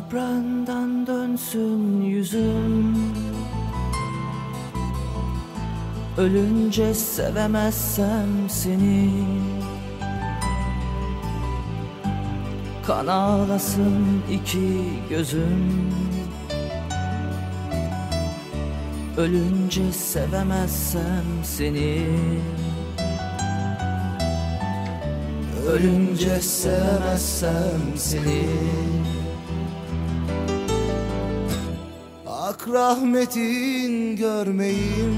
Toprağından dönsün yüzüm. Ölünce sevemezsem seni. Kan ağlasın iki gözüm. Ölünce sevemezsem seni. Ölünce sevemezsem seni. Ak rahmetin görmeyim.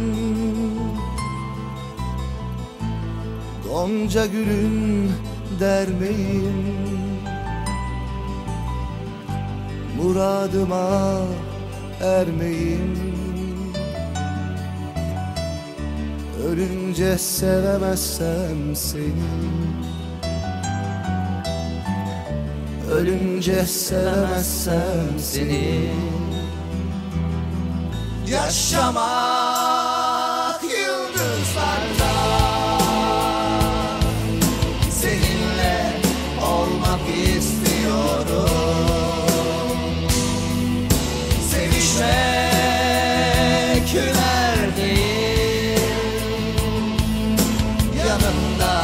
Gonca gülün dermeyim Muradıma ermeyim. Ölünce sevemezsem seni. Ölünce sevemezsem seni Yaşamak yıldızlarda. Seninle olmak istiyorum. Sevişmek hüner değil Yanımda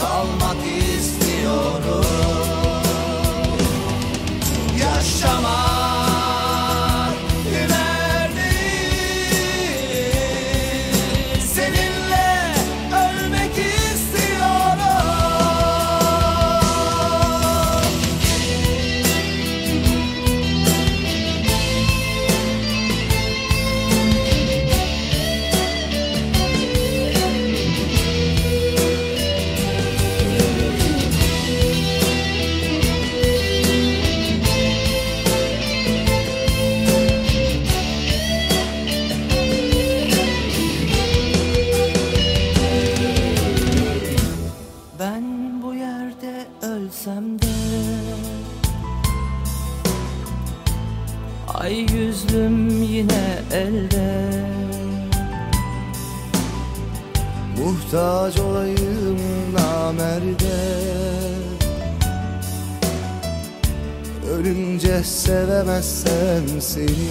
kalmak istiyorum. Yaşamak Ay yüzlüm yine elde. Muhtaç olayım namerde. Ölünce sevemezsem seni.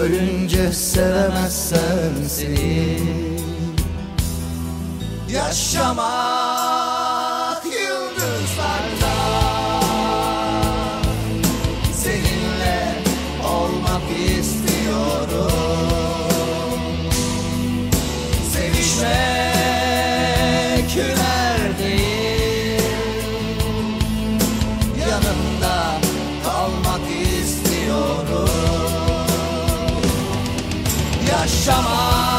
Ölünce sevemezsem seni. Yaşamak istiyorum Yaşamak